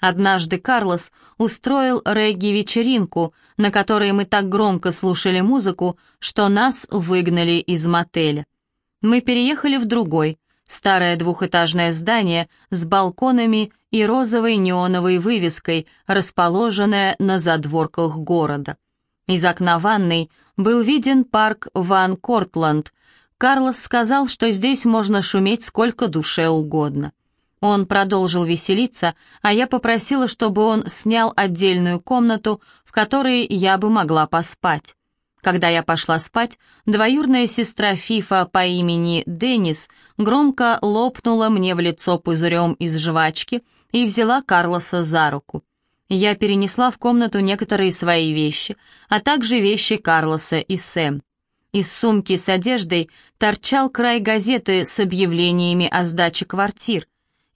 Однажды Карлос устроил регги-вечеринку, на которой мы так громко слушали музыку, что нас выгнали из мотеля. Мы переехали в другой, старое двухэтажное здание с балконами и розовой неоновой вывеской, расположенное на задворках города. Из окна ванной был виден парк Ван Кортланд. Карлос сказал, что здесь можно шуметь сколько душе угодно. Он продолжил веселиться, а я попросила, чтобы он снял отдельную комнату, в которой я бы могла поспать. Когда я пошла спать, двоюрная сестра Фифа по имени Деннис громко лопнула мне в лицо пузырем из жвачки и взяла Карлоса за руку. Я перенесла в комнату некоторые свои вещи, а также вещи Карлоса и Сэм. Из сумки с одеждой торчал край газеты с объявлениями о сдаче квартир.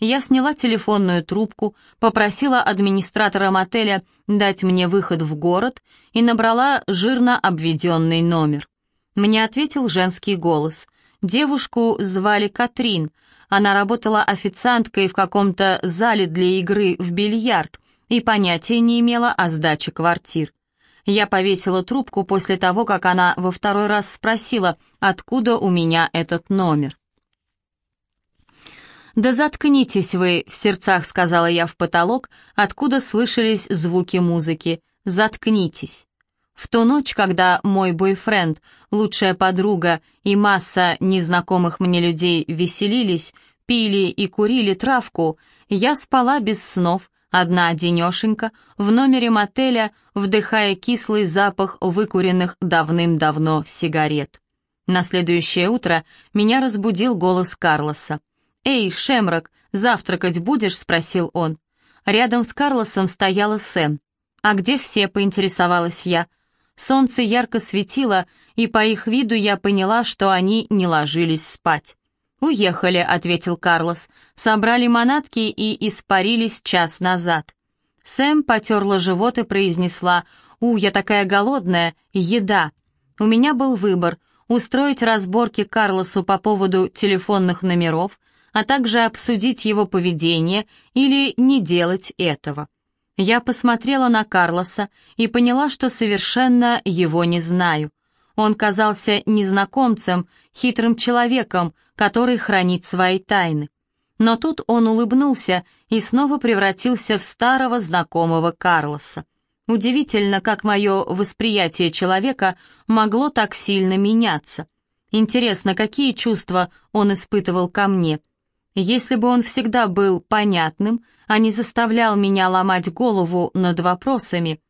Я сняла телефонную трубку, попросила администратора мотеля дать мне выход в город и набрала жирно обведенный номер. Мне ответил женский голос. Девушку звали Катрин. Она работала официанткой в каком-то зале для игры в бильярд и понятия не имела о сдаче квартир. Я повесила трубку после того, как она во второй раз спросила, откуда у меня этот номер. «Да заткнитесь вы», — в сердцах сказала я в потолок, откуда слышались звуки музыки. «Заткнитесь». В ту ночь, когда мой бойфренд, лучшая подруга и масса незнакомых мне людей веселились, пили и курили травку, я спала без снов, одна одинешенька, в номере мотеля, вдыхая кислый запах выкуренных давным-давно сигарет. На следующее утро меня разбудил голос Карлоса. «Эй, Шемрак, завтракать будешь?» — спросил он. Рядом с Карлосом стояла Сэм. «А где все?» — поинтересовалась я. Солнце ярко светило, и по их виду я поняла, что они не ложились спать. «Уехали», — ответил Карлос. «Собрали манатки и испарились час назад». Сэм потерла живот и произнесла, «У, я такая голодная, еда». У меня был выбор — устроить разборки Карлосу по поводу телефонных номеров, а также обсудить его поведение или не делать этого. Я посмотрела на Карлоса и поняла, что совершенно его не знаю. Он казался незнакомцем, хитрым человеком, который хранит свои тайны. Но тут он улыбнулся и снова превратился в старого знакомого Карлоса. Удивительно, как мое восприятие человека могло так сильно меняться. Интересно, какие чувства он испытывал ко мне — если бы он всегда был понятным, а не заставлял меня ломать голову над вопросами,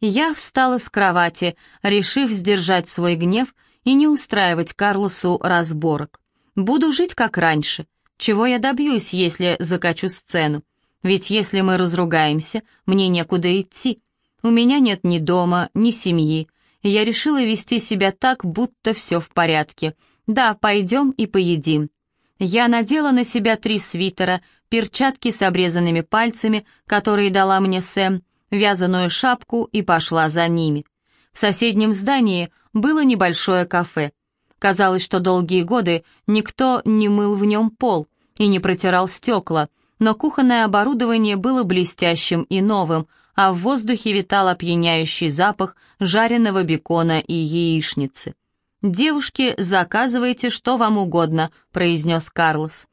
я встала с кровати, решив сдержать свой гнев и не устраивать Карлосу разборок. Буду жить как раньше. Чего я добьюсь, если закачу сцену? Ведь если мы разругаемся, мне некуда идти. У меня нет ни дома, ни семьи. Я решила вести себя так, будто все в порядке. Да, пойдем и поедим. Я надела на себя три свитера, перчатки с обрезанными пальцами, которые дала мне Сэм, вязаную шапку и пошла за ними. В соседнем здании было небольшое кафе. Казалось, что долгие годы никто не мыл в нем пол и не протирал стекла, но кухонное оборудование было блестящим и новым, а в воздухе витал опьяняющий запах жареного бекона и яичницы. «Девушки, заказывайте что вам угодно», — произнес Карлос.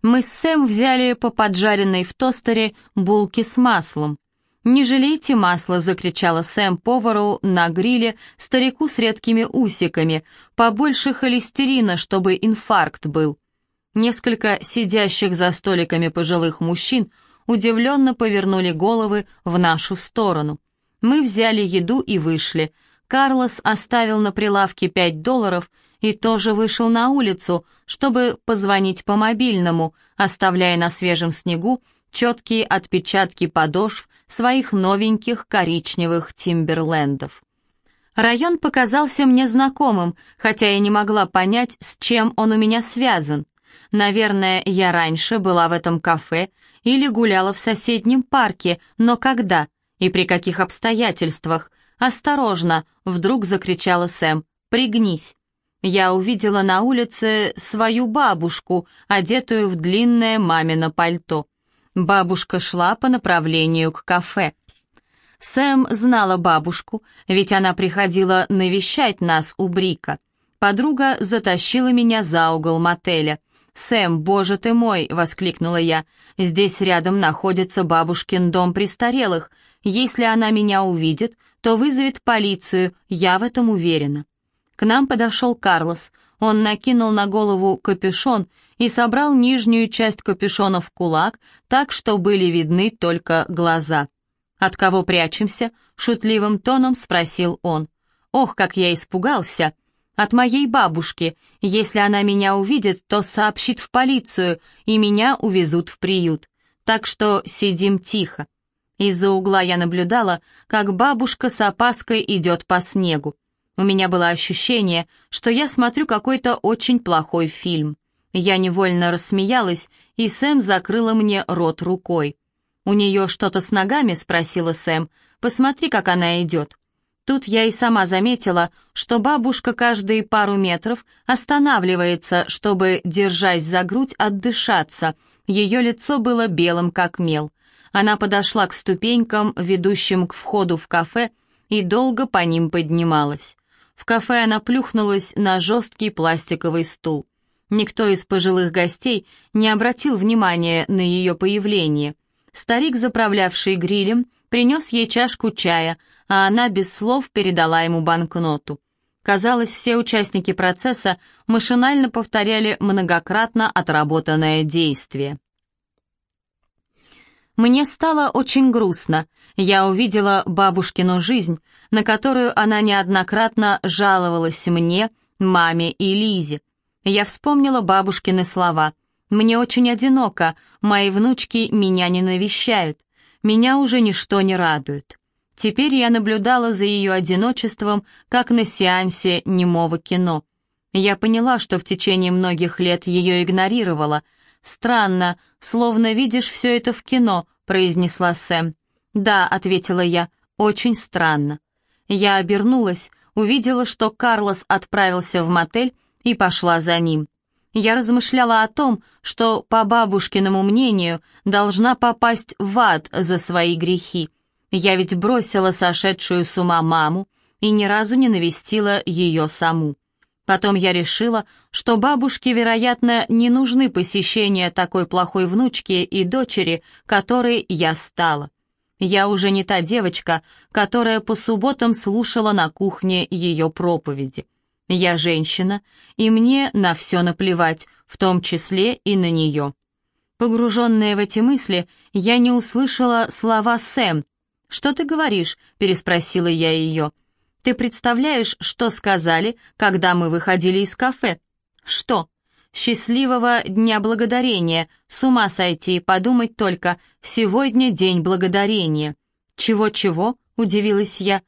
Мы с Сэм взяли по поджаренной в тостере булки с маслом. «Не жалейте масла!» — закричала Сэм повару на гриле старику с редкими усиками. «Побольше холестерина, чтобы инфаркт был». Несколько сидящих за столиками пожилых мужчин удивленно повернули головы в нашу сторону. Мы взяли еду и вышли — Карлос оставил на прилавке 5 долларов и тоже вышел на улицу, чтобы позвонить по мобильному, оставляя на свежем снегу четкие отпечатки подошв своих новеньких коричневых тимберлендов. Район показался мне знакомым, хотя я не могла понять, с чем он у меня связан. Наверное, я раньше была в этом кафе или гуляла в соседнем парке, но когда и при каких обстоятельствах, «Осторожно!» — вдруг закричала Сэм. «Пригнись!» Я увидела на улице свою бабушку, одетую в длинное мамино пальто. Бабушка шла по направлению к кафе. Сэм знала бабушку, ведь она приходила навещать нас у Брика. Подруга затащила меня за угол мотеля. «Сэм, боже ты мой!» — воскликнула я. «Здесь рядом находится бабушкин дом престарелых. Если она меня увидит, то вызовет полицию, я в этом уверена». К нам подошел Карлос. Он накинул на голову капюшон и собрал нижнюю часть капюшона в кулак, так что были видны только глаза. «От кого прячемся?» — шутливым тоном спросил он. «Ох, как я испугался!» «От моей бабушки. Если она меня увидит, то сообщит в полицию, и меня увезут в приют. Так что сидим тихо». Из-за угла я наблюдала, как бабушка с опаской идет по снегу. У меня было ощущение, что я смотрю какой-то очень плохой фильм. Я невольно рассмеялась, и Сэм закрыла мне рот рукой. «У нее что-то с ногами?» — спросила Сэм. «Посмотри, как она идет». Тут я и сама заметила, что бабушка каждые пару метров останавливается, чтобы, держась за грудь, отдышаться. Ее лицо было белым, как мел. Она подошла к ступенькам, ведущим к входу в кафе, и долго по ним поднималась. В кафе она плюхнулась на жесткий пластиковый стул. Никто из пожилых гостей не обратил внимания на ее появление — Старик, заправлявший грилем, принес ей чашку чая, а она без слов передала ему банкноту. Казалось, все участники процесса машинально повторяли многократно отработанное действие. Мне стало очень грустно. Я увидела бабушкину жизнь, на которую она неоднократно жаловалась мне, маме и Лизе. Я вспомнила бабушкины слова — мне очень одиноко, мои внучки меня не навещают, меня уже ничто не радует. Теперь я наблюдала за ее одиночеством, как на сеансе немого кино. Я поняла, что в течение многих лет ее игнорировала. «Странно, словно видишь все это в кино», — произнесла Сэм. «Да», — ответила я, — «очень странно». Я обернулась, увидела, что Карлос отправился в мотель и пошла за ним я размышляла о том, что, по бабушкиному мнению, должна попасть в ад за свои грехи. Я ведь бросила сошедшую с ума маму и ни разу не навестила ее саму. Потом я решила, что бабушке, вероятно, не нужны посещения такой плохой внучки и дочери, которой я стала. Я уже не та девочка, которая по субботам слушала на кухне ее проповеди. Я женщина, и мне на все наплевать, в том числе и на нее. Погруженная в эти мысли, я не услышала слова «Сэм». «Что ты говоришь?» — переспросила я ее. «Ты представляешь, что сказали, когда мы выходили из кафе?» «Что?» «Счастливого Дня Благодарения! С ума сойти, подумать только, сегодня День Благодарения!» «Чего-чего?» — удивилась я.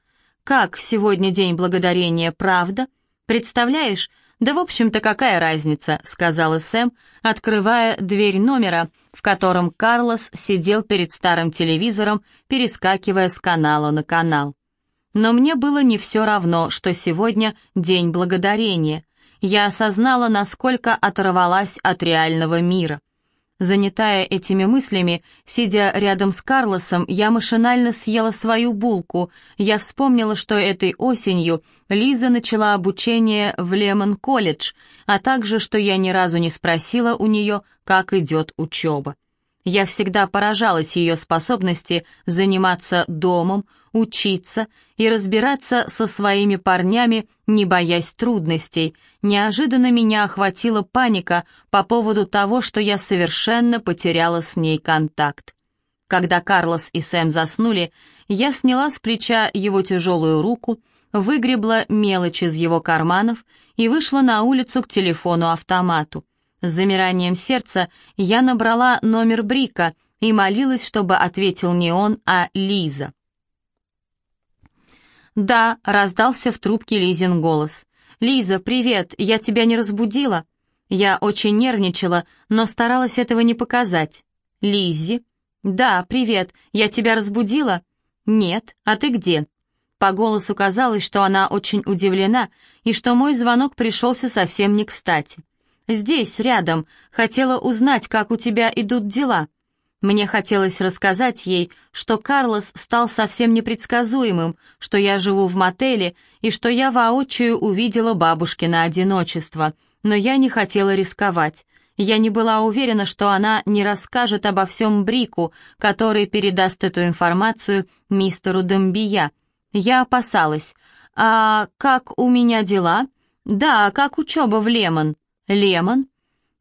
«Как сегодня День Благодарения, правда?» «Представляешь? Да, в общем-то, какая разница?» — сказала Сэм, открывая дверь номера, в котором Карлос сидел перед старым телевизором, перескакивая с канала на канал. Но мне было не все равно, что сегодня День Благодарения. Я осознала, насколько оторвалась от реального мира. Занятая этими мыслями, сидя рядом с Карлосом, я машинально съела свою булку. Я вспомнила, что этой осенью Лиза начала обучение в Лемон-колледж, а также, что я ни разу не спросила у нее, как идет учеба. Я всегда поражалась ее способности заниматься домом, учиться и разбираться со своими парнями, не боясь трудностей. Неожиданно меня охватила паника по поводу того, что я совершенно потеряла с ней контакт. Когда Карлос и Сэм заснули, я сняла с плеча его тяжелую руку, выгребла мелочь из его карманов и вышла на улицу к телефону-автомату. С замиранием сердца я набрала номер Брика и молилась, чтобы ответил не он, а Лиза. «Да», — раздался в трубке Лизин голос. «Лиза, привет, я тебя не разбудила?» Я очень нервничала, но старалась этого не показать. «Лиззи?» «Да, привет, я тебя разбудила?» «Нет, а ты где?» По голосу казалось, что она очень удивлена и что мой звонок пришелся совсем не кстати. «Здесь, рядом. Хотела узнать, как у тебя идут дела». Мне хотелось рассказать ей, что Карлос стал совсем непредсказуемым, что я живу в мотеле и что я воочию увидела бабушкино одиночество, но я не хотела рисковать. Я не была уверена, что она не расскажет обо всем Брику, который передаст эту информацию мистеру Домбия. Я опасалась. «А как у меня дела?» «Да, как учеба в Лемон?» «Лемон?»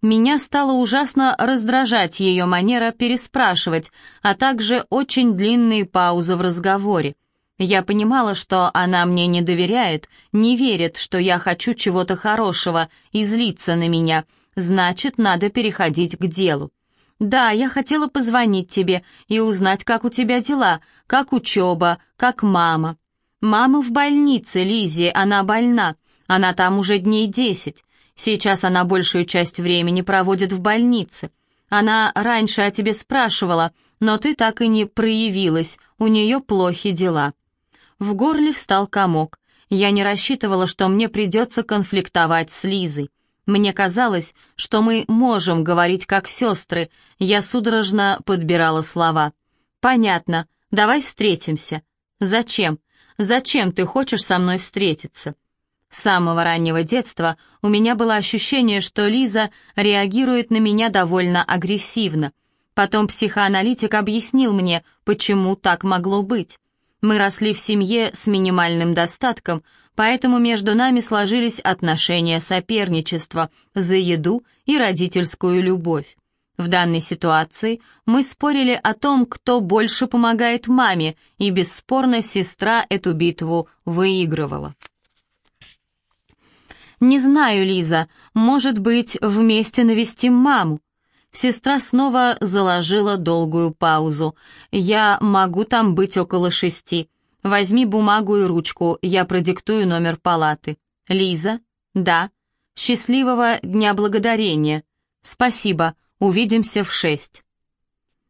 Меня стало ужасно раздражать ее манера переспрашивать, а также очень длинные паузы в разговоре. Я понимала, что она мне не доверяет, не верит, что я хочу чего-то хорошего и злится на меня, значит, надо переходить к делу. «Да, я хотела позвонить тебе и узнать, как у тебя дела, как учеба, как мама». «Мама в больнице, Лизи, она больна. Она там уже дней десять. Сейчас она большую часть времени проводит в больнице. Она раньше о тебе спрашивала, но ты так и не проявилась, у нее плохи дела». В горле встал комок. Я не рассчитывала, что мне придется конфликтовать с Лизой. Мне казалось, что мы можем говорить как сестры. Я судорожно подбирала слова. «Понятно. Давай встретимся». «Зачем? Зачем ты хочешь со мной встретиться?» С самого раннего детства у меня было ощущение, что Лиза реагирует на меня довольно агрессивно. Потом психоаналитик объяснил мне, почему так могло быть. Мы росли в семье с минимальным достатком, поэтому между нами сложились отношения соперничества за еду и родительскую любовь. В данной ситуации мы спорили о том, кто больше помогает маме, и бесспорно сестра эту битву выигрывала. «Не знаю, Лиза, может быть, вместе навестим маму?» Сестра снова заложила долгую паузу. «Я могу там быть около шести. Возьми бумагу и ручку, я продиктую номер палаты». «Лиза?» «Да». «Счастливого Дня Благодарения». «Спасибо, увидимся в шесть».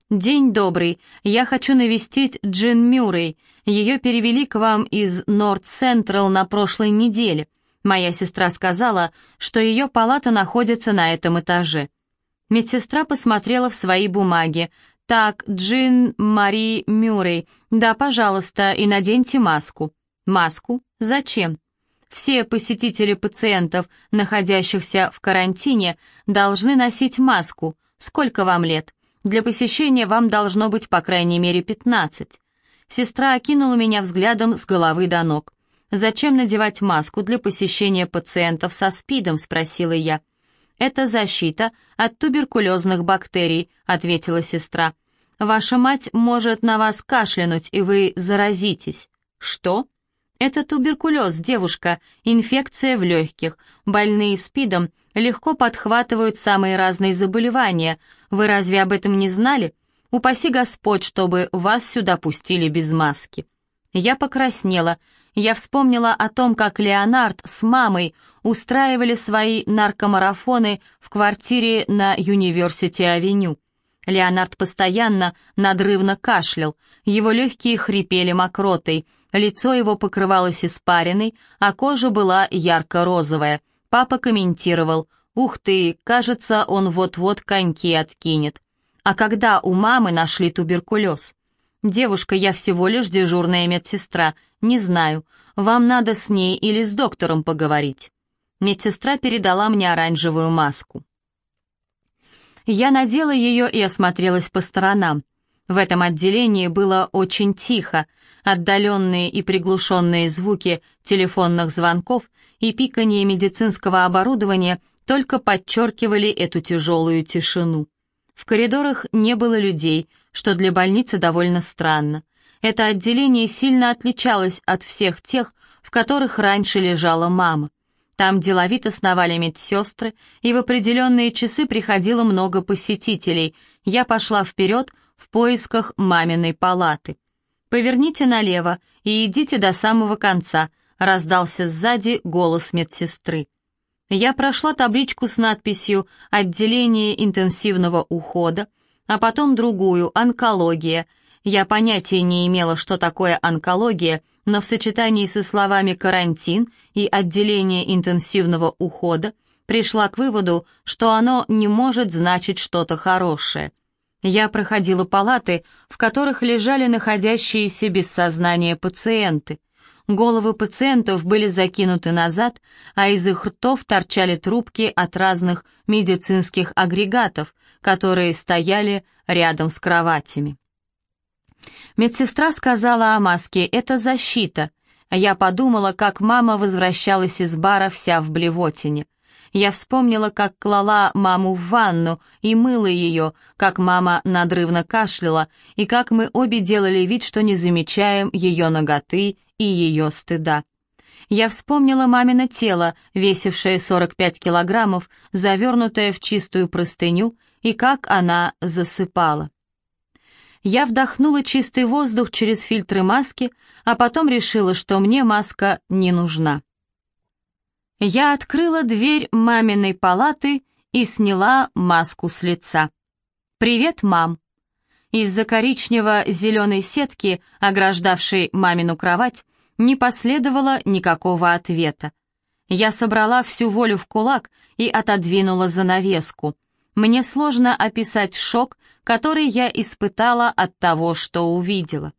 «День добрый. Я хочу навестить Джин Мюррей. Ее перевели к вам из Норд Централ на прошлой неделе. Моя сестра сказала, что ее палата находится на этом этаже. Медсестра посмотрела в свои бумаги. «Так, Джин Мари Мюррей, да, пожалуйста, и наденьте маску». «Маску? Зачем?» Все посетители пациентов, находящихся в карантине, должны носить маску. Сколько вам лет? Для посещения вам должно быть по крайней мере 15. Сестра окинула меня взглядом с головы до ног. «Зачем надевать маску для посещения пациентов со СПИДом?» — спросила я. «Это защита от туберкулезных бактерий», — ответила сестра. «Ваша мать может на вас кашлянуть, и вы заразитесь». «Что?» «Это туберкулез, девушка, инфекция в легких. Больные СПИДом легко подхватывают самые разные заболевания. Вы разве об этом не знали? Упаси Господь, чтобы вас сюда пустили без маски». Я покраснела. Я вспомнила о том, как Леонард с мамой устраивали свои наркомарафоны в квартире на Юниверсити-авеню. Леонард постоянно надрывно кашлял, его легкие хрипели мокротой, лицо его покрывалось испариной, а кожа была ярко-розовая. Папа комментировал, «Ух ты, кажется, он вот-вот коньки откинет». А когда у мамы нашли туберкулез? «Девушка, я всего лишь дежурная медсестра. Не знаю, вам надо с ней или с доктором поговорить». Медсестра передала мне оранжевую маску. Я надела ее и осмотрелась по сторонам. В этом отделении было очень тихо. Отдаленные и приглушенные звуки телефонных звонков и пикание медицинского оборудования только подчеркивали эту тяжелую тишину. В коридорах не было людей, что для больницы довольно странно. Это отделение сильно отличалось от всех тех, в которых раньше лежала мама. Там деловито сновали медсестры, и в определенные часы приходило много посетителей. Я пошла вперед в поисках маминой палаты. «Поверните налево и идите до самого конца», — раздался сзади голос медсестры. Я прошла табличку с надписью «Отделение интенсивного ухода», а потом другую «Онкология». Я понятия не имела, что такое онкология, но в сочетании со словами «карантин» и «отделение интенсивного ухода» пришла к выводу, что оно не может значить что-то хорошее. Я проходила палаты, в которых лежали находящиеся без сознания пациенты. Головы пациентов были закинуты назад, а из их ртов торчали трубки от разных медицинских агрегатов, которые стояли рядом с кроватями. Медсестра сказала о маске «это защита». Я подумала, как мама возвращалась из бара вся в блевотине. Я вспомнила, как клала маму в ванну и мыла ее, как мама надрывно кашляла, и как мы обе делали вид, что не замечаем ее ноготы и ее стыда. Я вспомнила мамино тело, весившее 45 килограммов, завернутое в чистую простыню, и как она засыпала. Я вдохнула чистый воздух через фильтры маски, а потом решила, что мне маска не нужна. Я открыла дверь маминой палаты и сняла маску с лица. «Привет, мам!» Из-за коричнево-зеленой сетки, ограждавшей мамину кровать, не последовало никакого ответа. Я собрала всю волю в кулак и отодвинула занавеску. Мне сложно описать шок, который я испытала от того, что увидела.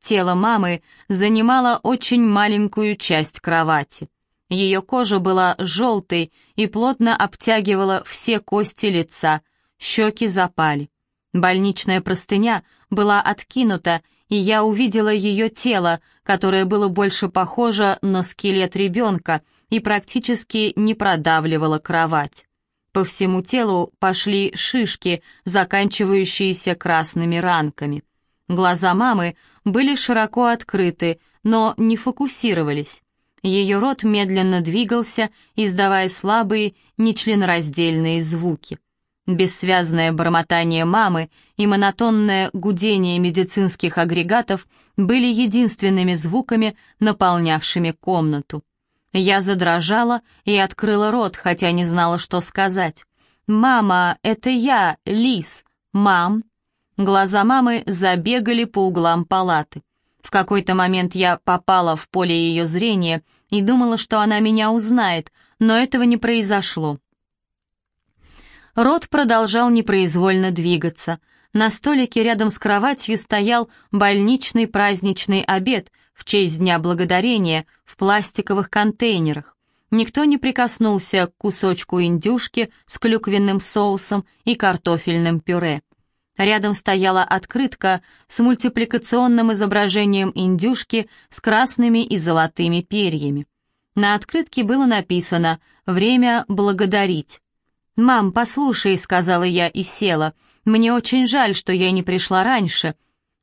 Тело мамы занимало очень маленькую часть кровати. Ее кожа была желтой и плотно обтягивала все кости лица, щеки запали. Больничная простыня была откинута, и я увидела ее тело, которое было больше похоже на скелет ребенка и практически не продавливало кровать. По всему телу пошли шишки, заканчивающиеся красными ранками. Глаза мамы были широко открыты, но не фокусировались. Ее рот медленно двигался, издавая слабые, нечленораздельные звуки. Бессвязное бормотание мамы и монотонное гудение медицинских агрегатов были единственными звуками, наполнявшими комнату. Я задрожала и открыла рот, хотя не знала, что сказать. «Мама, это я, Лис! Мам!» Глаза мамы забегали по углам палаты. В какой-то момент я попала в поле ее зрения и думала, что она меня узнает, но этого не произошло. Рот продолжал непроизвольно двигаться. На столике рядом с кроватью стоял больничный праздничный обед в честь Дня Благодарения в пластиковых контейнерах. Никто не прикоснулся к кусочку индюшки с клюквенным соусом и картофельным пюре. Рядом стояла открытка с мультипликационным изображением индюшки с красными и золотыми перьями. На открытке было написано «Время благодарить». «Мам, послушай», — сказала я и села, — «мне очень жаль, что я не пришла раньше».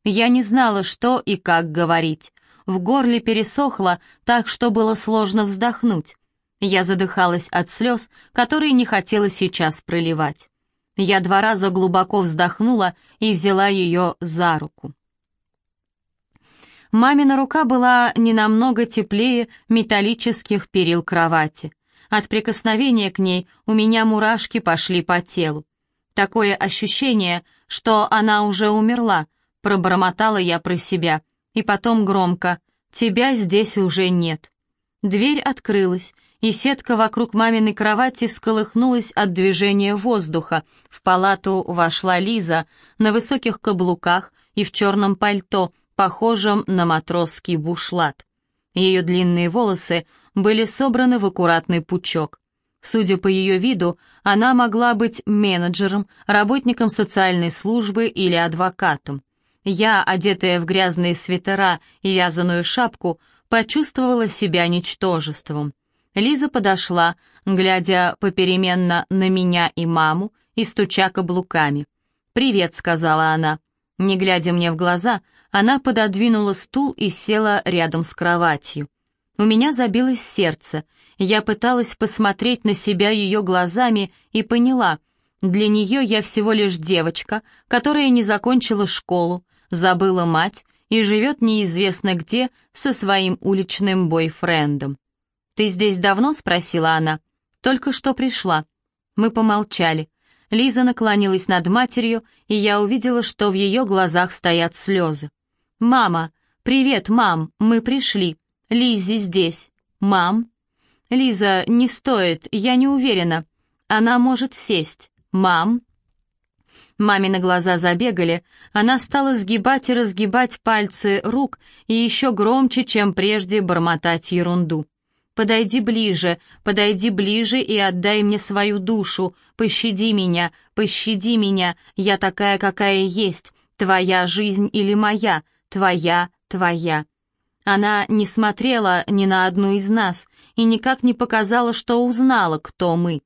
Я не знала, что и как говорить. В горле пересохло, так что было сложно вздохнуть. Я задыхалась от слез, которые не хотела сейчас проливать. Я два раза глубоко вздохнула и взяла ее за руку. Мамина рука была не намного теплее металлических перил кровати. От прикосновения к ней у меня мурашки пошли по телу. Такое ощущение, что она уже умерла, пробормотала я про себя, и потом громко «Тебя здесь уже нет». Дверь открылась, и сетка вокруг маминой кровати всколыхнулась от движения воздуха. В палату вошла Лиза на высоких каблуках и в черном пальто, похожем на матросский бушлат. Ее длинные волосы были собраны в аккуратный пучок. Судя по ее виду, она могла быть менеджером, работником социальной службы или адвокатом. Я, одетая в грязные свитера и вязаную шапку, почувствовала себя ничтожеством. Лиза подошла, глядя попеременно на меня и маму и стуча каблуками. «Привет», — сказала она. Не глядя мне в глаза, она пододвинула стул и села рядом с кроватью. У меня забилось сердце. Я пыталась посмотреть на себя ее глазами и поняла, для нее я всего лишь девочка, которая не закончила школу, забыла мать и живет неизвестно где со своим уличным бойфрендом. «Ты здесь давно?» — спросила она. «Только что пришла». Мы помолчали. Лиза наклонилась над матерью, и я увидела, что в ее глазах стоят слезы. «Мама! Привет, мам! Мы пришли. Лиззи здесь. Мам?» «Лиза, не стоит, я не уверена. Она может сесть. Мам?» Мамины глаза забегали, она стала сгибать и разгибать пальцы рук и еще громче, чем прежде, бормотать ерунду. «Подойди ближе, подойди ближе и отдай мне свою душу, пощади меня, пощади меня, я такая, какая есть, твоя жизнь или моя, твоя, твоя». Она не смотрела ни на одну из нас и никак не показала, что узнала, кто мы.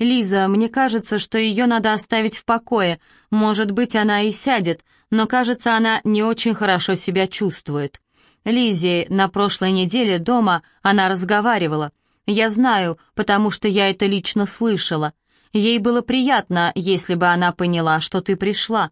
«Лиза, мне кажется, что ее надо оставить в покое. Может быть, она и сядет, но, кажется, она не очень хорошо себя чувствует». Лизе на прошлой неделе дома она разговаривала. Я знаю, потому что я это лично слышала. Ей было приятно, если бы она поняла, что ты пришла.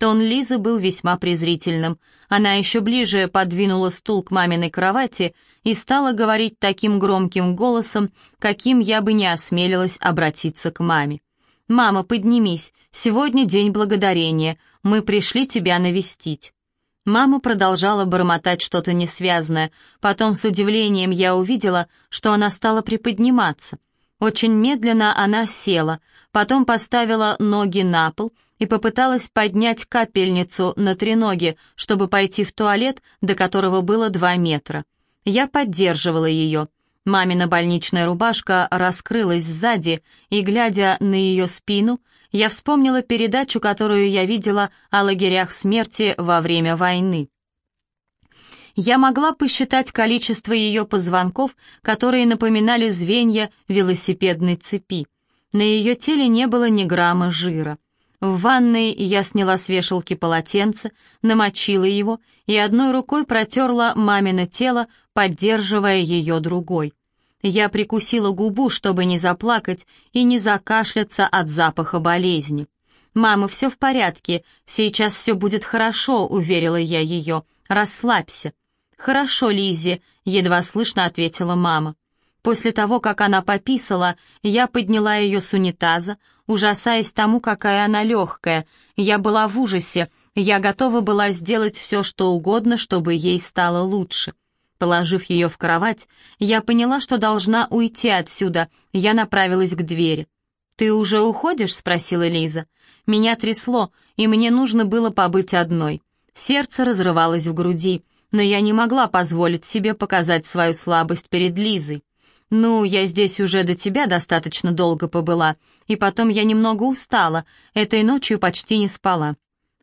Тон Лизы был весьма презрительным. Она еще ближе подвинула стул к маминой кровати и стала говорить таким громким голосом, каким я бы не осмелилась обратиться к маме. «Мама, поднимись, сегодня день благодарения, мы пришли тебя навестить». Мама продолжала бормотать что-то несвязное, потом с удивлением я увидела, что она стала приподниматься. Очень медленно она села, потом поставила ноги на пол — и попыталась поднять капельницу на треноге, чтобы пойти в туалет, до которого было два метра. Я поддерживала ее. Мамина больничная рубашка раскрылась сзади, и, глядя на ее спину, я вспомнила передачу, которую я видела о лагерях смерти во время войны. Я могла посчитать количество ее позвонков, которые напоминали звенья велосипедной цепи. На ее теле не было ни грамма жира. В ванной я сняла с вешалки полотенце, намочила его и одной рукой протерла мамино тело, поддерживая ее другой. Я прикусила губу, чтобы не заплакать и не закашляться от запаха болезни. «Мама, все в порядке, сейчас все будет хорошо», — уверила я ее. «Расслабься». «Хорошо, Лизи», — едва слышно ответила мама. После того, как она пописала, я подняла ее с унитаза, ужасаясь тому, какая она легкая. Я была в ужасе, я готова была сделать все, что угодно, чтобы ей стало лучше. Положив ее в кровать, я поняла, что должна уйти отсюда, я направилась к двери. «Ты уже уходишь?» — спросила Лиза. Меня трясло, и мне нужно было побыть одной. Сердце разрывалось в груди, но я не могла позволить себе показать свою слабость перед Лизой. «Ну, я здесь уже до тебя достаточно долго побыла, и потом я немного устала, этой ночью почти не спала».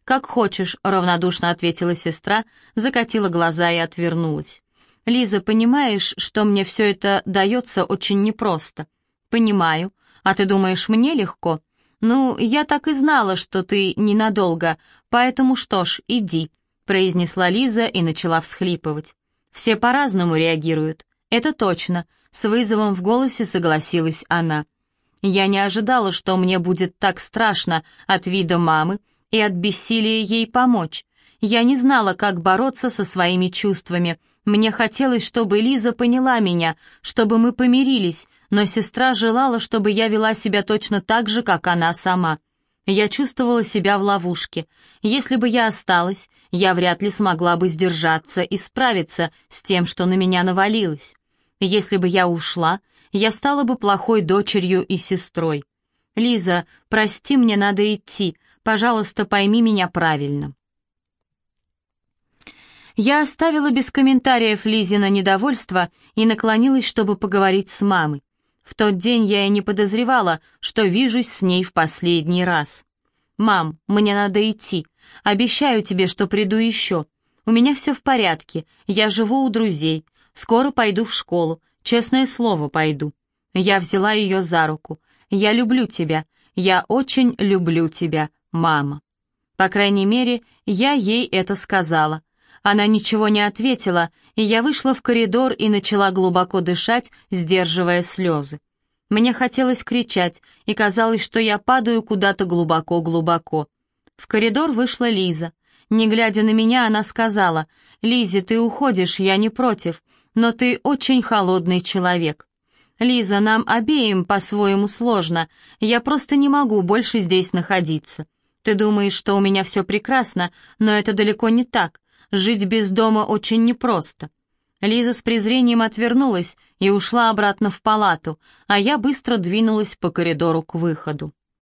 «Как хочешь», — равнодушно ответила сестра, закатила глаза и отвернулась. «Лиза, понимаешь, что мне все это дается очень непросто?» «Понимаю. А ты думаешь, мне легко?» «Ну, я так и знала, что ты ненадолго, поэтому что ж, иди», — произнесла Лиза и начала всхлипывать. «Все по-разному реагируют. Это точно. С вызовом в голосе согласилась она. Я не ожидала, что мне будет так страшно от вида мамы и от бессилия ей помочь. Я не знала, как бороться со своими чувствами. Мне хотелось, чтобы Лиза поняла меня, чтобы мы помирились, но сестра желала, чтобы я вела себя точно так же, как она сама. Я чувствовала себя в ловушке. Если бы я осталась, я вряд ли смогла бы сдержаться и справиться с тем, что на меня навалилось. Если бы я ушла, я стала бы плохой дочерью и сестрой. Лиза, прости, мне надо идти. Пожалуйста, пойми меня правильно. Я оставила без комментариев Лизе на недовольство и наклонилась, чтобы поговорить с мамой. В тот день я и не подозревала, что вижусь с ней в последний раз. «Мам, мне надо идти. Обещаю тебе, что приду еще. У меня все в порядке, я живу у друзей. Скоро пойду в школу, честное слово, пойду. Я взяла ее за руку. Я люблю тебя. Я очень люблю тебя, мама. По крайней мере, я ей это сказала. Она ничего не ответила, и я вышла в коридор и начала глубоко дышать, сдерживая слезы. Мне хотелось кричать, и казалось, что я падаю куда-то глубоко-глубоко. В коридор вышла Лиза. Не глядя на меня, она сказала, «Лизе, ты уходишь, я не против но ты очень холодный человек. Лиза, нам обеим по-своему сложно, я просто не могу больше здесь находиться. Ты думаешь, что у меня все прекрасно, но это далеко не так. Жить без дома очень непросто. Лиза с презрением отвернулась и ушла обратно в палату, а я быстро двинулась по коридору к выходу.